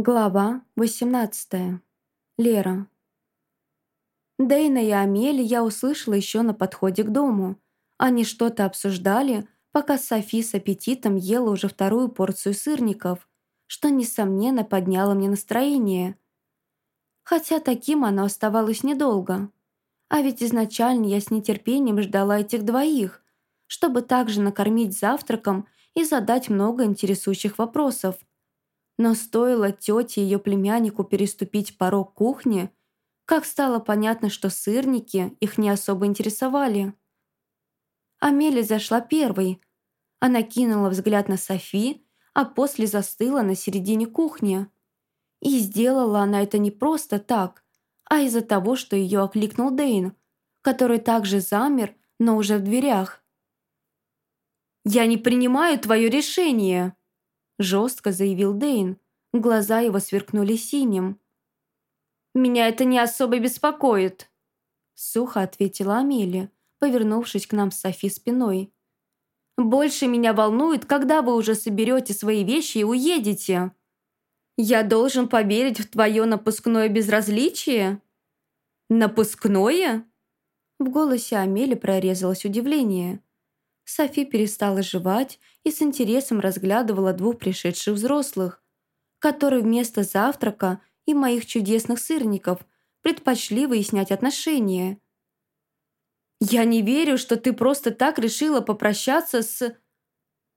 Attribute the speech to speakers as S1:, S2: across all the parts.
S1: Глава 18. Лера. Дейна и Амели я услышала еще на подходе к дому. Они что-то обсуждали, пока Софи с аппетитом ела уже вторую порцию сырников, что, несомненно, подняло мне настроение. Хотя таким оно оставалось недолго. А ведь изначально я с нетерпением ждала этих двоих, чтобы также накормить завтраком и задать много интересующих вопросов – но стоило тете и ее племяннику переступить порог кухни, как стало понятно, что сырники их не особо интересовали. Амели зашла первой. Она кинула взгляд на Софи, а после застыла на середине кухни. И сделала она это не просто так, а из-за того, что ее окликнул Дейн, который также замер, но уже в дверях. «Я не принимаю твое решение!» Жестко заявил Дейн. Глаза его сверкнули синим. «Меня это не особо беспокоит», сухо ответила Амелия, повернувшись к нам с Софи спиной. «Больше меня волнует, когда вы уже соберете свои вещи и уедете. Я должен поверить в твое напускное безразличие?» «Напускное?» В голосе Амели прорезалось удивление. Софи перестала жевать и с интересом разглядывала двух пришедших взрослых, которые вместо завтрака и моих чудесных сырников предпочли выяснять отношения. «Я не верю, что ты просто так решила попрощаться с...»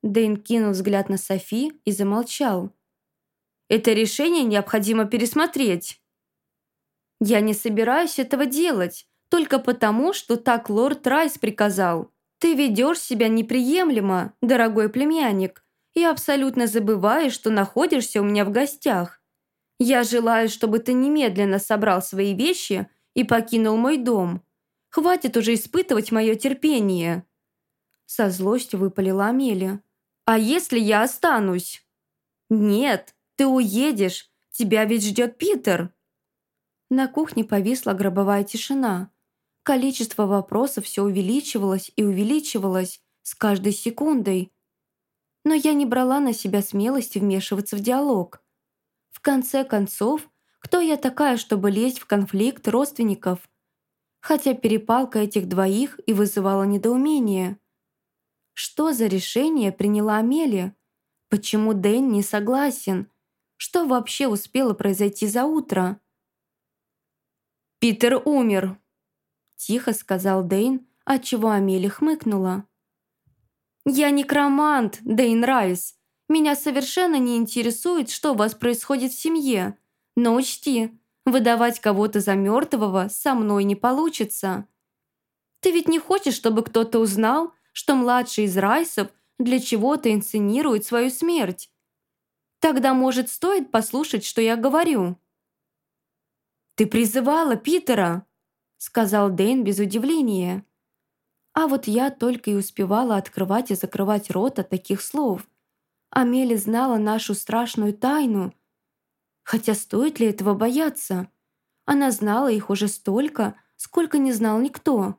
S1: Дэйн кинул взгляд на Софи и замолчал. «Это решение необходимо пересмотреть». «Я не собираюсь этого делать, только потому, что так лорд Райс приказал», ты ведешь себя неприемлемо, дорогой племянник, и абсолютно забываешь, что находишься у меня в гостях. Я желаю, чтобы ты немедленно собрал свои вещи и покинул мой дом. Хватит уже испытывать мое терпение». Со злостью выпалила Амелия. «А если я останусь?» «Нет, ты уедешь. Тебя ведь ждет Питер». На кухне повисла гробовая тишина. Количество вопросов все увеличивалось и увеличивалось с каждой секундой. Но я не брала на себя смелости вмешиваться в диалог. В конце концов, кто я такая, чтобы лезть в конфликт родственников? Хотя перепалка этих двоих и вызывала недоумение. Что за решение приняла Амелия? Почему Дэн не согласен? Что вообще успело произойти за утро? «Питер умер», Тихо сказал Дейн, отчего Амели хмыкнула. «Я некромант, Дейн Райс. Меня совершенно не интересует, что у вас происходит в семье. Но учти, выдавать кого-то за мертвого со мной не получится. Ты ведь не хочешь, чтобы кто-то узнал, что младший из Райсов для чего-то инсценирует свою смерть? Тогда, может, стоит послушать, что я говорю?» «Ты призывала Питера!» Сказал Дэйн без удивления. А вот я только и успевала открывать и закрывать рот от таких слов. Амели знала нашу страшную тайну. Хотя стоит ли этого бояться? Она знала их уже столько, сколько не знал никто.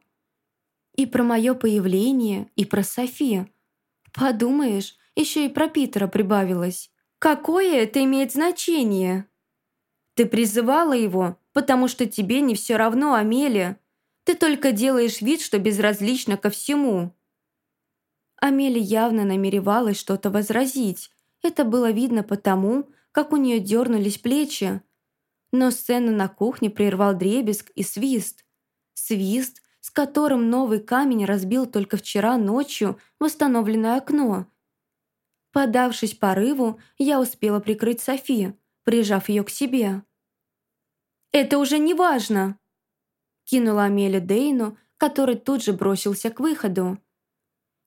S1: И про мое появление, и про Софи. Подумаешь, еще и про Питера прибавилось. Какое это имеет значение? Ты призывала его, потому что тебе не все равно, Амелия. Ты только делаешь вид, что безразлично ко всему». Амелия явно намеревалась что-то возразить. Это было видно потому, как у нее дернулись плечи. Но сцену на кухне прервал дребезг и свист. Свист, с которым новый камень разбил только вчера ночью восстановленное окно. Подавшись порыву, я успела прикрыть Софи, прижав ее к себе. «Это уже не важно!» Кинула Амелия Дейну, который тут же бросился к выходу.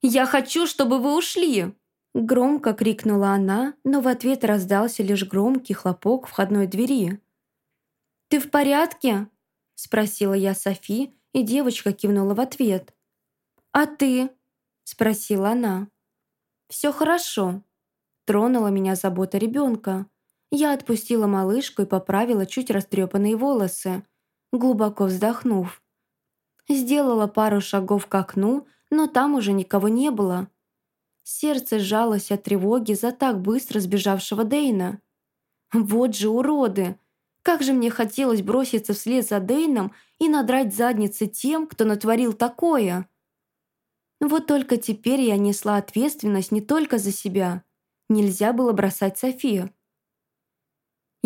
S1: «Я хочу, чтобы вы ушли!» Громко крикнула она, но в ответ раздался лишь громкий хлопок входной двери. «Ты в порядке?» – спросила я Софи, и девочка кивнула в ответ. «А ты?» – спросила она. «Все хорошо», – тронула меня забота ребенка. Я отпустила малышку и поправила чуть растрепанные волосы, глубоко вздохнув. Сделала пару шагов к окну, но там уже никого не было. Сердце сжалось от тревоги за так быстро сбежавшего Дейна. Вот же уроды! Как же мне хотелось броситься вслед за Дейном и надрать задницы тем, кто натворил такое. Вот только теперь я несла ответственность не только за себя. Нельзя было бросать Софию.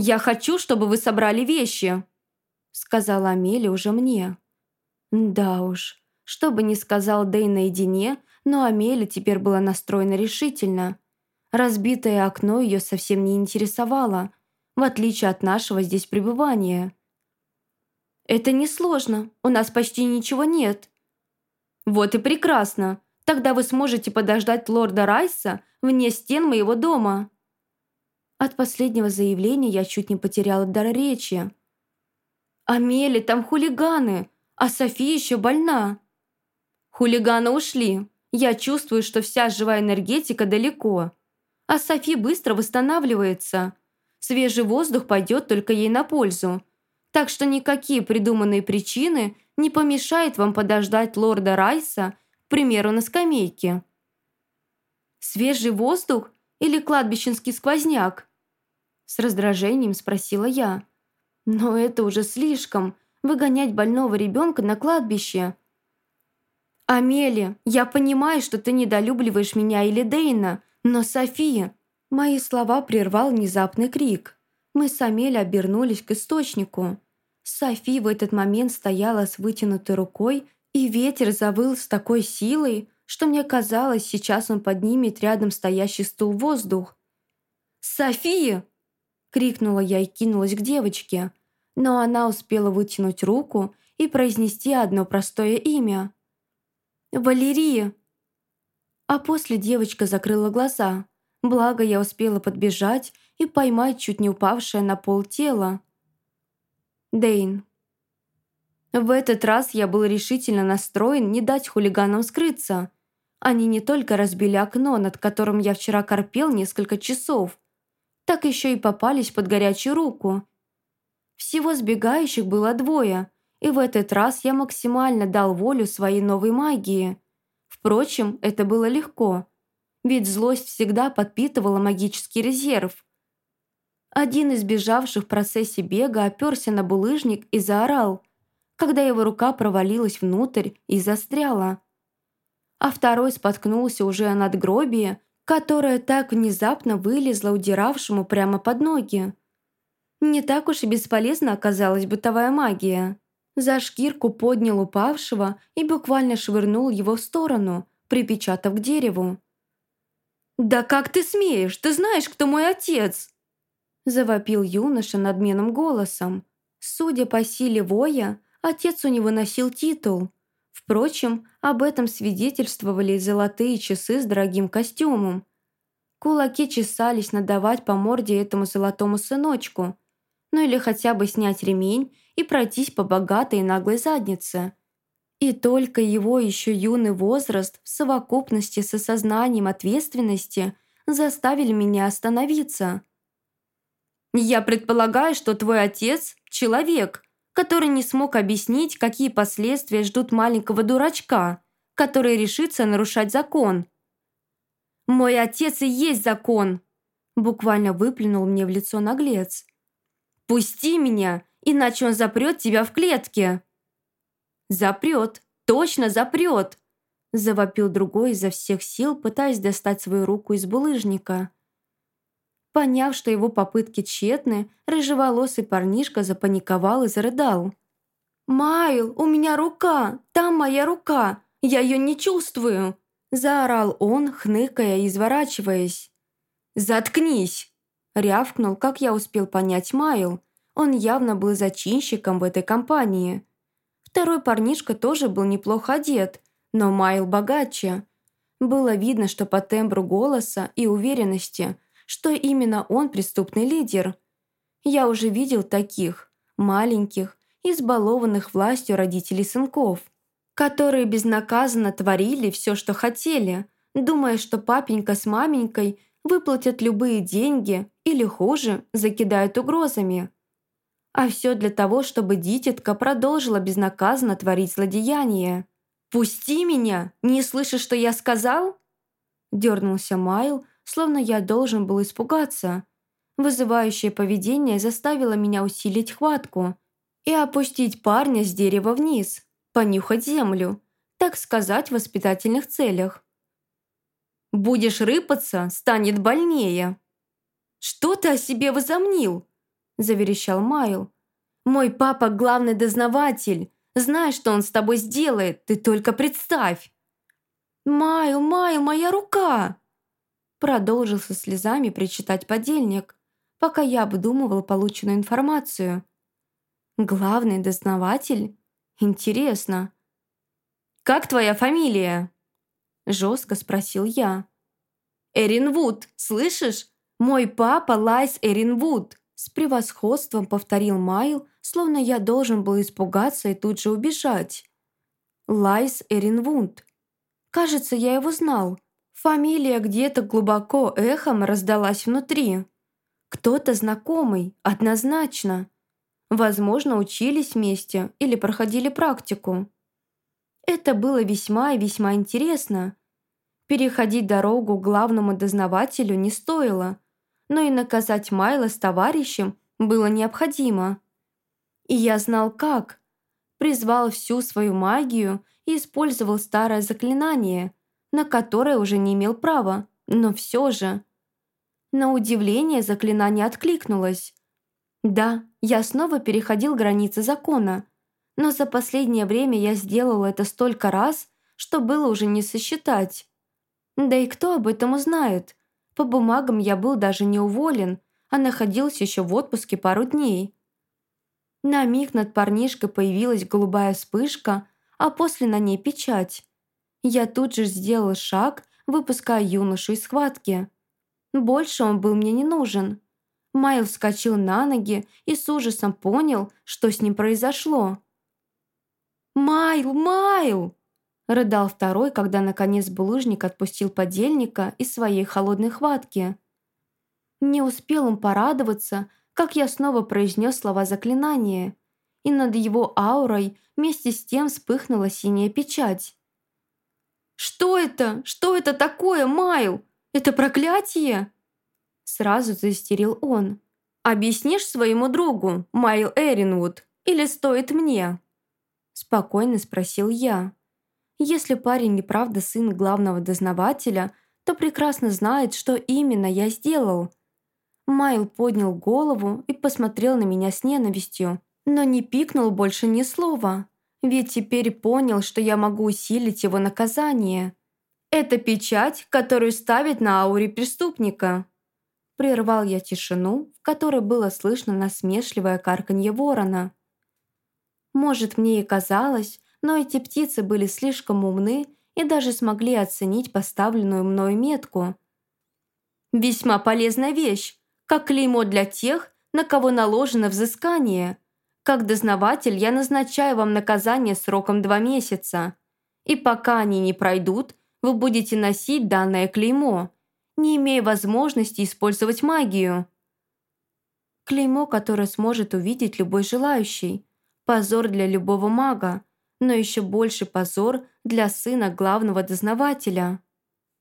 S1: «Я хочу, чтобы вы собрали вещи», — сказала Амелия уже мне. Да уж, что бы ни сказал Дэй наедине, но Амелия теперь была настроена решительно. Разбитое окно ее совсем не интересовало, в отличие от нашего здесь пребывания. «Это несложно, у нас почти ничего нет». «Вот и прекрасно. Тогда вы сможете подождать лорда Райса вне стен моего дома». От последнего заявления я чуть не потеряла дар речи. «Амели, там хулиганы, а София еще больна». «Хулиганы ушли. Я чувствую, что вся живая энергетика далеко. А Софи быстро восстанавливается. Свежий воздух пойдет только ей на пользу. Так что никакие придуманные причины не помешают вам подождать лорда Райса, к примеру, на скамейке». «Свежий воздух или кладбищенский сквозняк?» С раздражением спросила я. «Но это уже слишком, выгонять больного ребенка на кладбище». «Амелия, я понимаю, что ты недолюбливаешь меня или Дейна, но София...» Мои слова прервал внезапный крик. Мы с Амелией обернулись к источнику. Софи в этот момент стояла с вытянутой рукой, и ветер завыл с такой силой, что мне казалось, сейчас он поднимет рядом стоящий стул воздух. «София!» — крикнула я и кинулась к девочке, но она успела вытянуть руку и произнести одно простое имя. «Валерия!» А после девочка закрыла глаза, благо я успела подбежать и поймать чуть не упавшее на пол тело. Дейн. В этот раз я был решительно настроен не дать хулиганам скрыться. Они не только разбили окно, над которым я вчера корпел несколько часов, так еще и попались под горячую руку. Всего сбегающих было двое, и в этот раз я максимально дал волю своей новой магии. Впрочем, это было легко, ведь злость всегда подпитывала магический резерв. Один из бежавших в процессе бега оперся на булыжник и заорал, когда его рука провалилась внутрь и застряла. А второй споткнулся уже о надгробие, которое так внезапно вылезло удиравшему прямо под ноги. Не так уж и бесполезна оказалась бытовая магия. За шкирку поднял упавшего и буквально швырнул его в сторону, припечатав к дереву. «Да как ты смеешь? Ты знаешь, кто мой отец?» Завопил юноша надменным голосом. Судя по силе воя, отец у него носил титул. Впрочем, об этом свидетельствовали золотые часы с дорогим костюмом. Кулаки чесались надавать по морде этому золотому сыночку. Ну или хотя бы снять ремень и пройтись по богатой и наглой заднице. И только его еще юный возраст в совокупности с осознанием ответственности заставили меня остановиться. Я предполагаю, что твой отец – человек, который не смог объяснить, какие последствия ждут маленького дурачка, который решится нарушать закон. «Мой отец и есть закон!» – буквально выплюнул мне в лицо наглец. «Пусти меня, иначе он запрет тебя в клетке!» «Запрет, точно запрет!» – завопил другой изо всех сил, пытаясь достать свою руку из булыжника – Поняв, что его попытки тщетны, рыжеволосый парнишка запаниковал и зарыдал. «Майл, у меня рука! Там моя рука! Я ее не чувствую!» Заорал он, хныкая и изворачиваясь. «Заткнись!» Рявкнул, как я успел понять Майл. Он явно был зачинщиком в этой компании. Второй парнишка тоже был неплохо одет, но Майл богаче. Было видно, что по тембру голоса и уверенности – что именно он преступный лидер. Я уже видел таких, маленьких, избалованных властью родителей сынков, которые безнаказанно творили все, что хотели, думая, что папенька с маменькой выплатят любые деньги или, хуже, закидают угрозами. А все для того, чтобы дитятка продолжила безнаказанно творить злодеяния. «Пусти меня! Не слышишь, что я сказал?» Дернулся Майл, словно я должен был испугаться. Вызывающее поведение заставило меня усилить хватку и опустить парня с дерева вниз, понюхать землю, так сказать, в воспитательных целях. «Будешь рыпаться, станет больнее». «Что ты о себе возомнил?» – заверещал Майл. «Мой папа – главный дознаватель. Знаешь, что он с тобой сделает, ты только представь!» «Майл, Майл, моя рука!» Продолжил со слезами причитать подельник пока я обдумывал полученную информацию. Главный дознаватель? Интересно. «Как твоя фамилия?» Жестко спросил я. «Эринвуд, слышишь? Мой папа Лайс Эринвуд!» С превосходством повторил Майл, словно я должен был испугаться и тут же убежать. Лайс Эринвуд. Кажется, я его знал. Фамилия где-то глубоко эхом раздалась внутри. Кто-то знакомый, однозначно. Возможно, учились вместе или проходили практику. Это было весьма и весьма интересно. Переходить дорогу главному дознавателю не стоило, но и наказать Майла с товарищем было необходимо. И я знал как. Призвал всю свою магию и использовал старое заклинание, на которое уже не имел права, но все же – на удивление заклинание откликнулось. Да, я снова переходил границы закона, но за последнее время я сделал это столько раз, что было уже не сосчитать. Да и кто об этом узнает? По бумагам я был даже не уволен, а находился еще в отпуске пару дней. На миг над парнишкой появилась голубая вспышка, а после на ней печать. Я тут же сделал шаг, выпуская юношу из схватки. Больше он был мне не нужен. Майл вскочил на ноги и с ужасом понял, что с ним произошло. «Майл! Майл!» Рыдал второй, когда наконец булыжник отпустил подельника из своей холодной хватки. Не успел он порадоваться, как я снова произнес слова заклинания, и над его аурой вместе с тем вспыхнула синяя печать. «Что это? Что это такое, Майл? Это проклятие?» Сразу заистерил он. «Объяснишь своему другу, Майл Эринвуд, или стоит мне?» Спокойно спросил я. Если парень и правда сын главного дознавателя, то прекрасно знает, что именно я сделал. Майл поднял голову и посмотрел на меня с ненавистью, но не пикнул больше ни слова, ведь теперь понял, что я могу усилить его наказание. Это печать, которую ставят на ауре преступника. Прервал я тишину, в которой было слышно насмешливое карканье ворона. Может, мне и казалось, но эти птицы были слишком умны и даже смогли оценить поставленную мною метку. «Весьма полезная вещь, как клеймо для тех, на кого наложено взыскание. Как дознаватель я назначаю вам наказание сроком два месяца. И пока они не пройдут, вы будете носить данное клеймо, не имея возможности использовать магию. Клеймо, которое сможет увидеть любой желающий. Позор для любого мага, но еще больше позор для сына главного дознавателя.